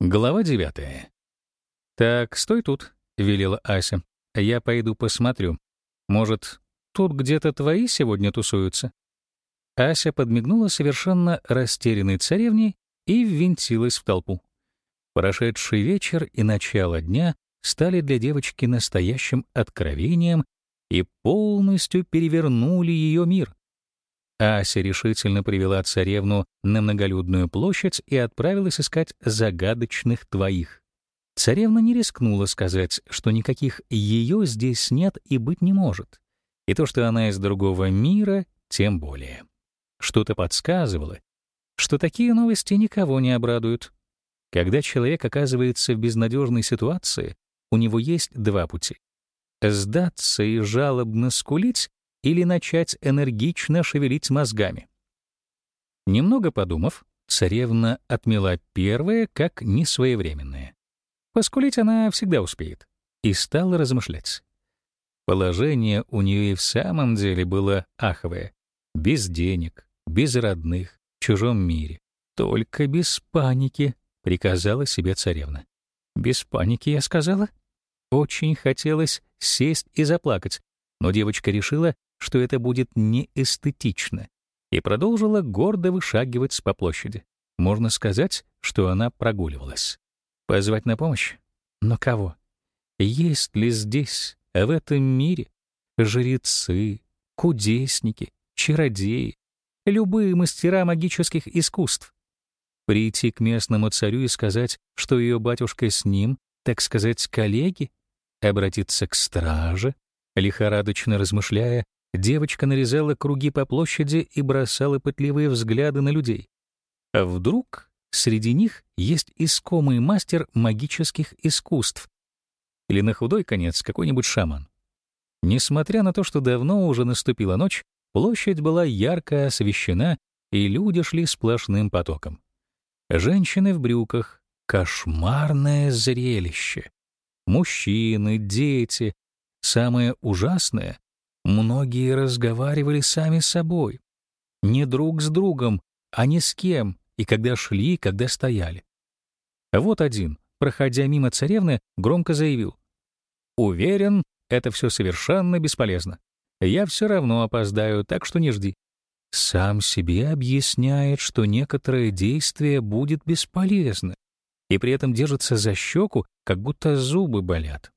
Глава девятая. «Так, стой тут», — велела Ася. «Я пойду посмотрю. Может, тут где-то твои сегодня тусуются?» Ася подмигнула совершенно растерянной царевне и ввинтилась в толпу. Прошедший вечер и начало дня стали для девочки настоящим откровением и полностью перевернули ее мир. Ася решительно привела царевну на многолюдную площадь и отправилась искать загадочных твоих. Царевна не рискнула сказать, что никаких ее здесь нет и быть не может. И то, что она из другого мира, тем более. Что-то подсказывало, что такие новости никого не обрадуют. Когда человек оказывается в безнадежной ситуации, у него есть два пути — сдаться и жалобно скулить или начать энергично шевелить мозгами. Немного подумав, царевна отмела первое как несвоевременное. Поскулить она всегда успеет. И стала размышлять. Положение у нее и в самом деле было аховое. Без денег, без родных, в чужом мире. Только без паники, приказала себе царевна. Без паники, я сказала. Очень хотелось сесть и заплакать, но девочка решила, что это будет неэстетично, и продолжила гордо вышагивать по площади. Можно сказать, что она прогуливалась. Позвать на помощь? Но кого? Есть ли здесь, в этом мире, жрецы, кудесники, чародеи, любые мастера магических искусств? Прийти к местному царю и сказать, что ее батюшка с ним, так сказать, коллеги? Обратиться к страже? Лихорадочно размышляя, девочка нарезала круги по площади и бросала пытливые взгляды на людей. А вдруг среди них есть искомый мастер магических искусств или на худой конец какой-нибудь шаман. Несмотря на то, что давно уже наступила ночь, площадь была ярко освещена, и люди шли сплошным потоком. Женщины в брюках — кошмарное зрелище. Мужчины, дети. Самое ужасное Многие разговаривали сами с собой. Не друг с другом, а ни с кем, и когда шли, и когда стояли. Вот один, проходя мимо царевны, громко заявил. «Уверен, это все совершенно бесполезно. Я все равно опоздаю, так что не жди». Сам себе объясняет, что некоторое действие будет бесполезно, и при этом держится за щеку, как будто зубы болят.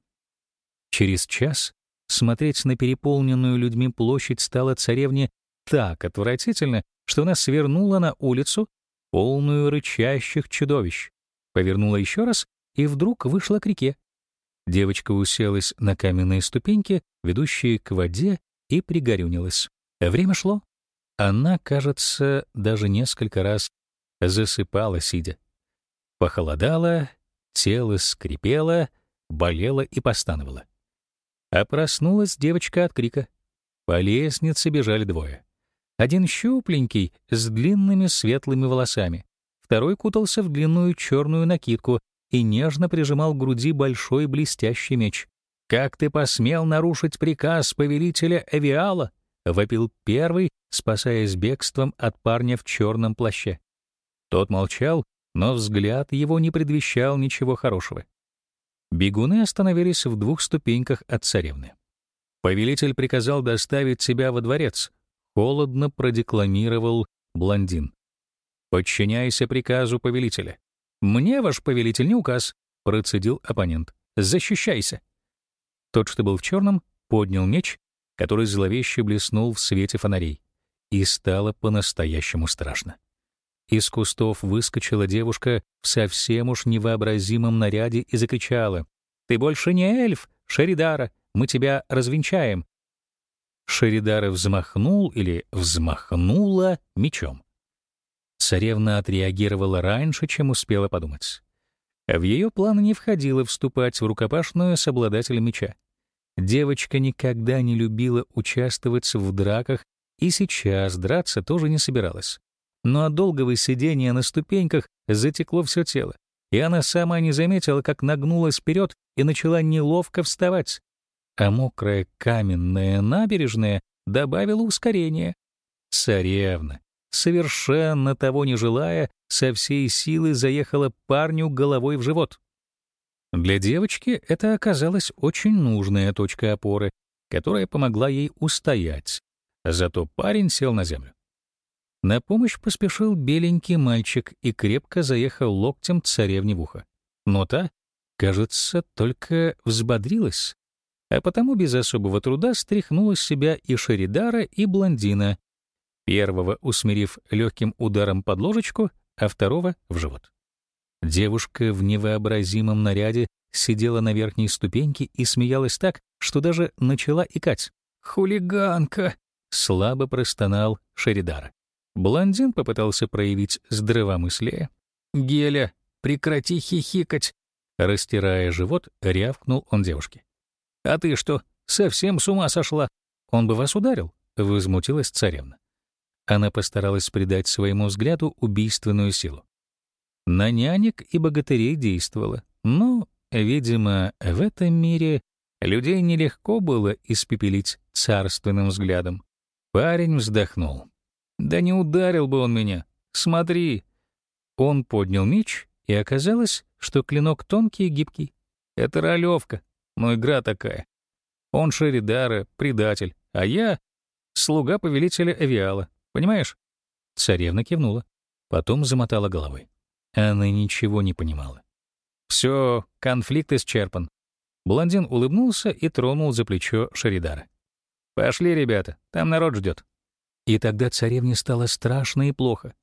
Через час Смотреть на переполненную людьми площадь стало царевне так отвратительно, что она свернула на улицу, полную рычащих чудовищ, повернула еще раз и вдруг вышла к реке. Девочка уселась на каменные ступеньки, ведущие к воде, и пригорюнилась. Время шло. Она, кажется, даже несколько раз засыпала, сидя. Похолодало, тело скрипело, болело и постановало. А проснулась девочка от крика. По лестнице бежали двое. Один щупленький, с длинными светлыми волосами. Второй кутался в длинную черную накидку и нежно прижимал к груди большой блестящий меч. «Как ты посмел нарушить приказ повелителя Эвиала?» — вопил первый, спасаясь бегством от парня в черном плаще. Тот молчал, но взгляд его не предвещал ничего хорошего. Бегуны остановились в двух ступеньках от царевны. Повелитель приказал доставить тебя во дворец. Холодно продекламировал блондин. Подчиняйся приказу повелителя. Мне ваш повелитель не указ, процедил оппонент. Защищайся. Тот, что был в черном, поднял меч, который зловеще блеснул в свете фонарей, и стало по-настоящему страшно. Из кустов выскочила девушка в совсем уж невообразимом наряде и закричала. «Ты больше не эльф, Шеридара, мы тебя развенчаем!» Шеридара взмахнул или взмахнула мечом. Царевна отреагировала раньше, чем успела подумать. В ее планы не входило вступать в рукопашную с обладателем меча. Девочка никогда не любила участвовать в драках и сейчас драться тоже не собиралась но от долгого сидения на ступеньках затекло все тело, и она сама не заметила, как нагнулась вперед и начала неловко вставать. А мокрая каменная набережная добавила ускорение. Царевна, совершенно того не желая, со всей силы заехала парню головой в живот. Для девочки это оказалась очень нужная точка опоры, которая помогла ей устоять. Зато парень сел на землю. На помощь поспешил беленький мальчик и крепко заехал локтем царевне в ухо. Но та, кажется, только взбодрилась, а потому без особого труда стряхнула с себя и Шеридара, и блондина, первого усмирив легким ударом под ложечку, а второго — в живот. Девушка в невообразимом наряде сидела на верхней ступеньке и смеялась так, что даже начала икать. «Хулиганка!» — слабо простонал Шеридара. Блондин попытался проявить здравомыслие. «Геля, прекрати хихикать!» Растирая живот, рявкнул он девушке. «А ты что, совсем с ума сошла? Он бы вас ударил?» — возмутилась царевна. Она постаралась придать своему взгляду убийственную силу. На нянек и богатырей действовала, но, видимо, в этом мире людей нелегко было испепелить царственным взглядом. Парень вздохнул. «Да не ударил бы он меня! Смотри!» Он поднял меч, и оказалось, что клинок тонкий и гибкий. Это ролевка, но игра такая. Он Шеридара, предатель, а я — слуга повелителя Авиала. Понимаешь?» Царевна кивнула, потом замотала головой. Она ничего не понимала. Все, конфликт исчерпан. Блондин улыбнулся и тронул за плечо Шеридара. «Пошли, ребята, там народ ждет». И тогда царевне стало страшно и плохо.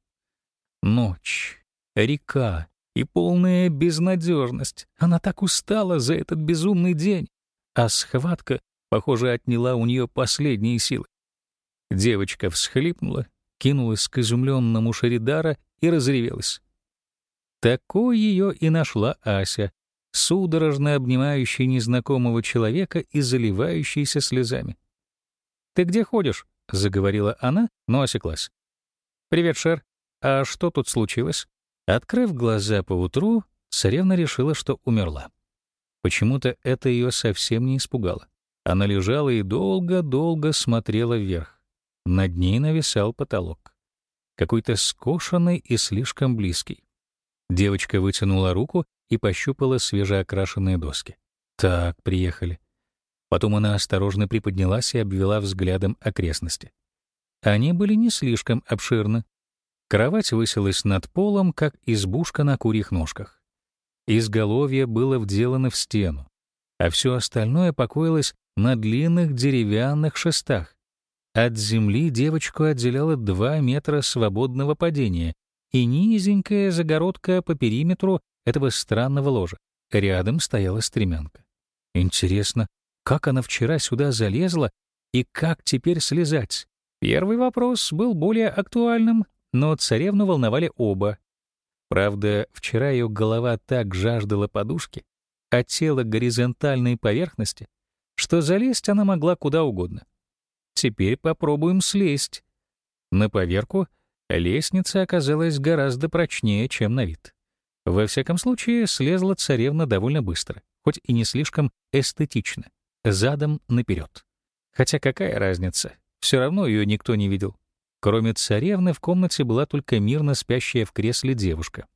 Ночь, река и полная безнадежность. Она так устала за этот безумный день, а схватка, похоже, отняла у нее последние силы. Девочка всхлипнула, кинулась к изумленному Шеридара и разревелась. Такой ее и нашла Ася, судорожно обнимающая незнакомого человека и заливающаяся слезами. «Ты где ходишь?» — заговорила она, но осеклась. «Привет, Шер. А что тут случилось?» Открыв глаза поутру, царевна решила, что умерла. Почему-то это ее совсем не испугало. Она лежала и долго-долго смотрела вверх. Над ней нависал потолок. Какой-то скошенный и слишком близкий. Девочка вытянула руку и пощупала свежеокрашенные доски. Так, приехали. Потом она осторожно приподнялась и обвела взглядом окрестности. Они были не слишком обширны. Кровать высилась над полом, как избушка на курьих ножках. Изголовье было вделано в стену, а все остальное покоилось на длинных деревянных шестах, от земли девочку отделяло два метра свободного падения и низенькая загородка по периметру этого странного ложа. Рядом стояла стремянка. Интересно, как она вчера сюда залезла и как теперь слезать? Первый вопрос был более актуальным, но царевну волновали оба. Правда, вчера ее голова так жаждала подушки, а тело горизонтальной поверхности, что залезть она могла куда угодно. Теперь попробуем слезть. На поверку лестница оказалась гораздо прочнее, чем на вид. Во всяком случае, слезла царевна довольно быстро, хоть и не слишком эстетично, задом наперед. Хотя какая разница, все равно ее никто не видел. Кроме царевны в комнате была только мирно спящая в кресле девушка.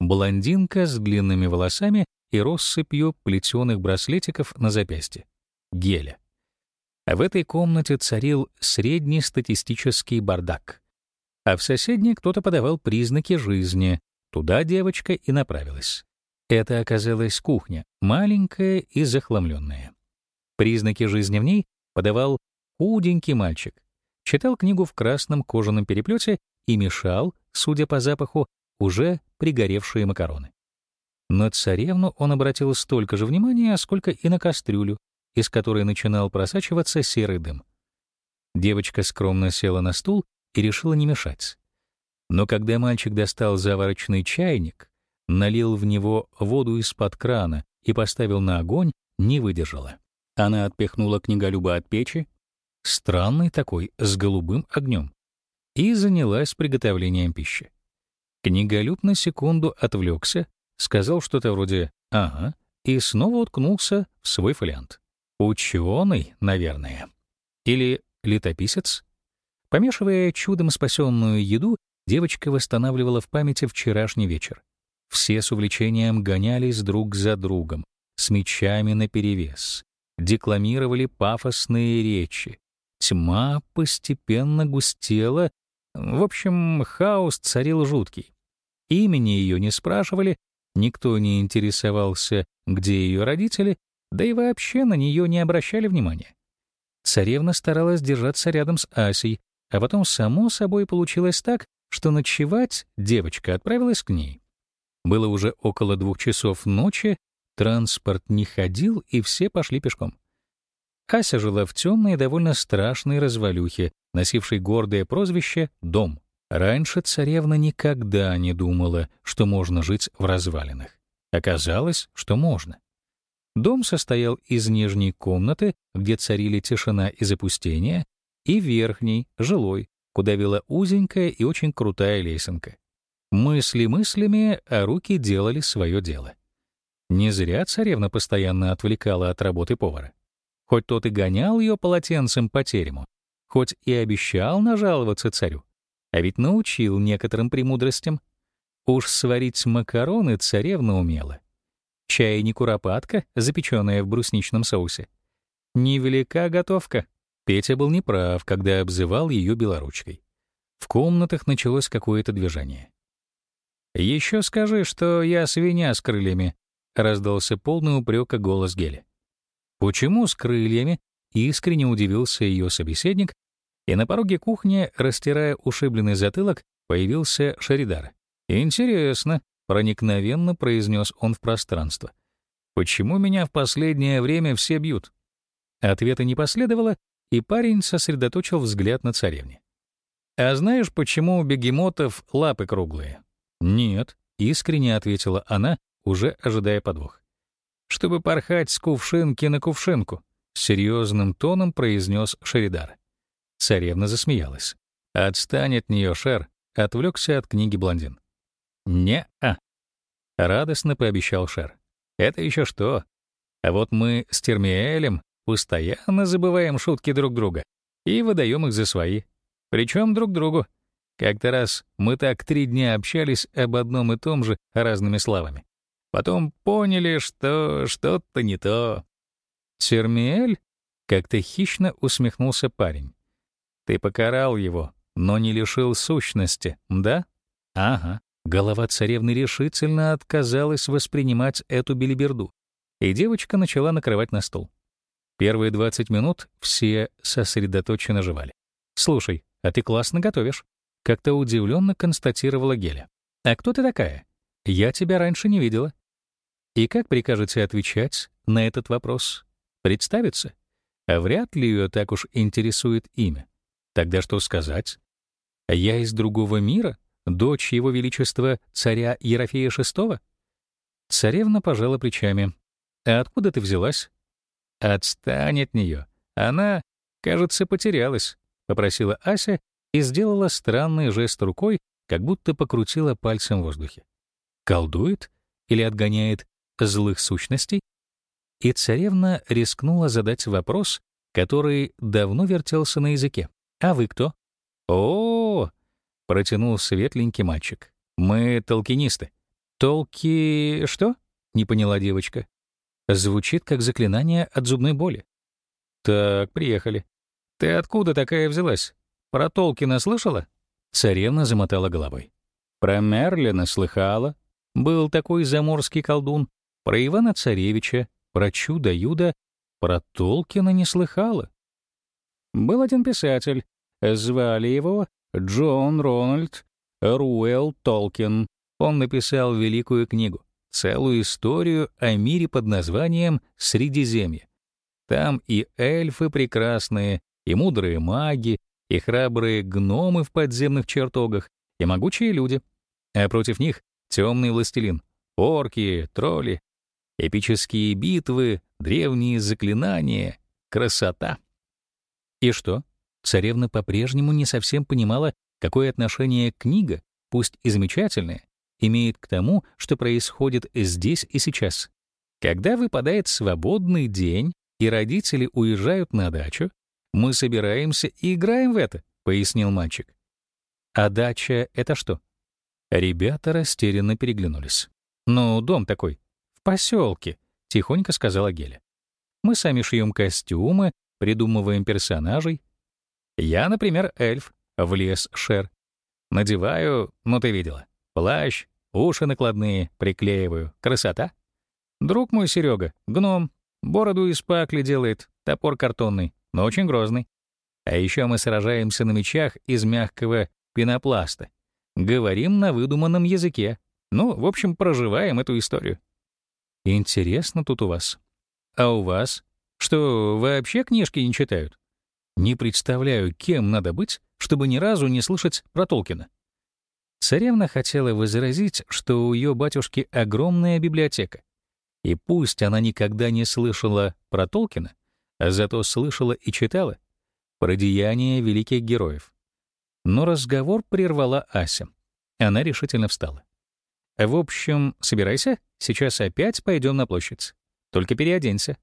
Блондинка с длинными волосами и россыпью плетеных браслетиков на запястье. Геля. В этой комнате царил среднестатистический бардак. А в соседней кто-то подавал признаки жизни. Туда девочка и направилась. Это оказалась кухня, маленькая и захламленная. Признаки жизни в ней подавал худенький мальчик. Читал книгу в красном кожаном переплете и мешал, судя по запаху, уже пригоревшие макароны. На царевну он обратил столько же внимания, сколько и на кастрюлю, из которой начинал просачиваться серый дым. Девочка скромно села на стул и решила не мешать. Но когда мальчик достал заварочный чайник, налил в него воду из-под крана и поставил на огонь, не выдержала. Она отпихнула книголюба от печи, странный такой, с голубым огнем, и занялась приготовлением пищи. Книголюб на секунду отвлекся, сказал что-то вроде «ага» и снова уткнулся в свой фолиант. Ученый, наверное. Или летописец. Помешивая чудом спасенную еду, девочка восстанавливала в памяти вчерашний вечер. Все с увлечением гонялись друг за другом, с мечами наперевес, декламировали пафосные речи. Тьма постепенно густела, в общем, хаос царил жуткий. Имени ее не спрашивали, никто не интересовался, где ее родители, да и вообще на нее не обращали внимания. Царевна старалась держаться рядом с Асей, а потом, само собой, получилось так, что ночевать девочка отправилась к ней. Было уже около двух часов ночи, транспорт не ходил, и все пошли пешком. Ася жила в темной и довольно страшной развалюхе, носившей гордое прозвище «Дом». Раньше царевна никогда не думала, что можно жить в развалинах. Оказалось, что можно. Дом состоял из нижней комнаты, где царили тишина и запустение, и верхней, жилой, куда вела узенькая и очень крутая лесенка. Мысли мыслями, а руки делали свое дело. Не зря царевна постоянно отвлекала от работы повара. Хоть тот и гонял ее полотенцем по терему, хоть и обещал нажаловаться царю, а ведь научил некоторым премудростям. Уж сварить макароны царевна умела. Чай не куропатка, запеченная в брусничном соусе. Невелика готовка. Петя был неправ, когда обзывал ее белоручкой. В комнатах началось какое-то движение. «Еще скажи, что я свинья с крыльями», — раздался полный упрека голос Гели. «Почему с крыльями?» — искренне удивился ее собеседник, и на пороге кухни, растирая ушибленный затылок, появился Шаридар. «Интересно», — проникновенно произнес он в пространство. «Почему меня в последнее время все бьют?» Ответа не последовало, и парень сосредоточил взгляд на царевне. «А знаешь, почему у бегемотов лапы круглые?» «Нет», — искренне ответила она, уже ожидая подвох. «Чтобы порхать с кувшинки на кувшинку», — серьезным тоном произнес Шеридар. Царевна засмеялась. «Отстань от нее, Шер», — отвлекся от книги блондин. «Не-а», — радостно пообещал Шер. «Это еще что? А вот мы с Термиэлем постоянно забываем шутки друг друга и выдаем их за свои. Причем друг другу. Как-то раз мы так три дня общались об одном и том же разными словами. Потом поняли, что что-то не то. «Термиэль?» — как-то хищно усмехнулся парень. Ты покарал его, но не лишил сущности, да? Ага. Голова царевны решительно отказалась воспринимать эту белиберду, и девочка начала накрывать на стол. Первые 20 минут все сосредоточенно жевали. «Слушай, а ты классно готовишь», — как-то удивленно констатировала Геля. «А кто ты такая? Я тебя раньше не видела». И как прикажете отвечать на этот вопрос? Представиться? А вряд ли ее так уж интересует имя. Тогда что сказать? Я из другого мира? Дочь его величества царя Ерофея VI? Царевна пожала плечами. А откуда ты взялась? Отстань от нее. Она, кажется, потерялась, попросила Ася и сделала странный жест рукой, как будто покрутила пальцем в воздухе. Колдует или отгоняет злых сущностей? И царевна рискнула задать вопрос, который давно вертелся на языке. «А вы кто?» «О, -о, -о — протянул светленький мальчик. «Мы толкинисты». «Толки... что?» — не поняла девочка. Звучит как заклинание от зубной боли. «Так, приехали. Ты откуда такая взялась? Про Толкина слышала?» Царевна замотала головой. «Про Мерлина слыхала. Был такой заморский колдун. Про Ивана Царевича, про чудо-юдо, про Толкина не слыхала. Был один писатель, Звали его Джон Рональд Руэлл Толкин. Он написал великую книгу, целую историю о мире под названием Средиземье. Там и эльфы прекрасные, и мудрые маги, и храбрые гномы в подземных чертогах, и могучие люди. А против них темный властелин, орки, тролли, эпические битвы, древние заклинания, красота. И что? Царевна по-прежнему не совсем понимала, какое отношение книга, пусть и замечательная, имеет к тому, что происходит здесь и сейчас. Когда выпадает свободный день, и родители уезжают на дачу, мы собираемся и играем в это, пояснил мальчик. А дача — это что? Ребята растерянно переглянулись. «Ну, дом такой. В поселке», — тихонько сказала Геля. «Мы сами шьем костюмы, придумываем персонажей. Я, например, эльф, в лес шер. Надеваю, ну ты видела, плащ, уши накладные, приклеиваю. Красота. Друг мой Серега, гном, бороду из пакли делает, топор картонный, но очень грозный. А еще мы сражаемся на мечах из мягкого пенопласта. Говорим на выдуманном языке. Ну, в общем, проживаем эту историю. Интересно тут у вас. А у вас? Что, вообще книжки не читают? Не представляю, кем надо быть, чтобы ни разу не слышать про Толкина. Царевна хотела возразить, что у ее батюшки огромная библиотека. И пусть она никогда не слышала про Толкина, а зато слышала и читала про деяния великих героев. Но разговор прервала Ася. Она решительно встала. «В общем, собирайся, сейчас опять пойдем на площадь. Только переоденься».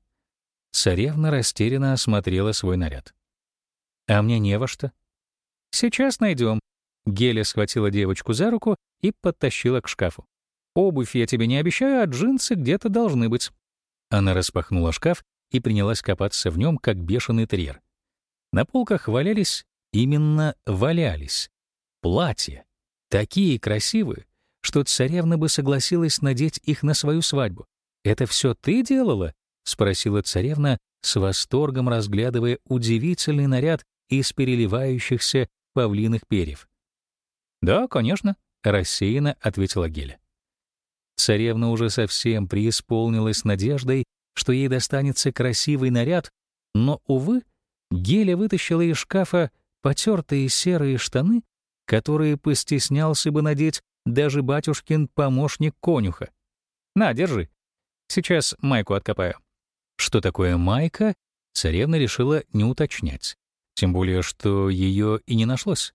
Царевна растерянно осмотрела свой наряд. «А мне не во что». «Сейчас найдем». Геля схватила девочку за руку и подтащила к шкафу. «Обувь я тебе не обещаю, а джинсы где-то должны быть». Она распахнула шкаф и принялась копаться в нем, как бешеный терьер. На полках валялись, именно валялись, платья, такие красивые, что царевна бы согласилась надеть их на свою свадьбу. «Это все ты делала?» — спросила царевна, с восторгом разглядывая удивительный наряд из переливающихся павлиных перьев. «Да, конечно», — рассеянно ответила Геля. Царевна уже совсем преисполнилась надеждой, что ей достанется красивый наряд, но, увы, Геля вытащила из шкафа потертые серые штаны, которые постеснялся бы надеть даже батюшкин помощник конюха. «На, держи. Сейчас майку откопаю». Что такое майка, царевна решила не уточнять. Тем более, что ее и не нашлось.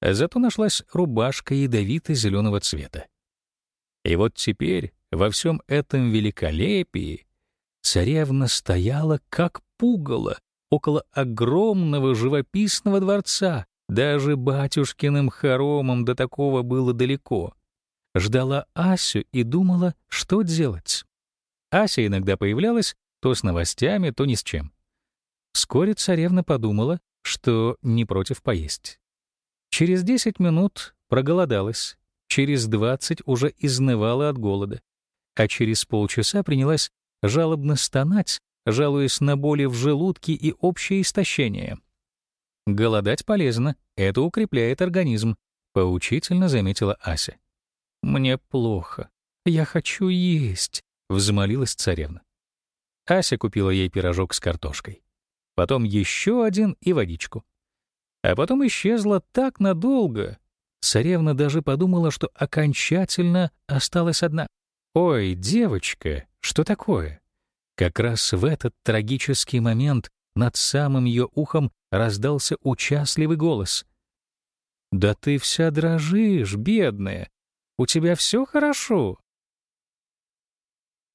Зато нашлась рубашка ядовито-зеленого цвета. И вот теперь во всем этом великолепии царевна стояла как пугало около огромного живописного дворца. Даже батюшкиным хоромом до такого было далеко. Ждала Асю и думала, что делать. Ася иногда появлялась то с новостями, то ни с чем. Вскоре царевна подумала, что не против поесть. Через десять минут проголодалась, через двадцать уже изнывала от голода, а через полчаса принялась жалобно стонать, жалуясь на боли в желудке и общее истощение. «Голодать полезно, это укрепляет организм», — поучительно заметила Ася. «Мне плохо. Я хочу есть», — взмолилась царевна. Ася купила ей пирожок с картошкой. Потом еще один и водичку. А потом исчезла так надолго. Царевна даже подумала, что окончательно осталась одна. «Ой, девочка, что такое?» Как раз в этот трагический момент над самым ее ухом раздался участливый голос. «Да ты вся дрожишь, бедная. У тебя все хорошо?»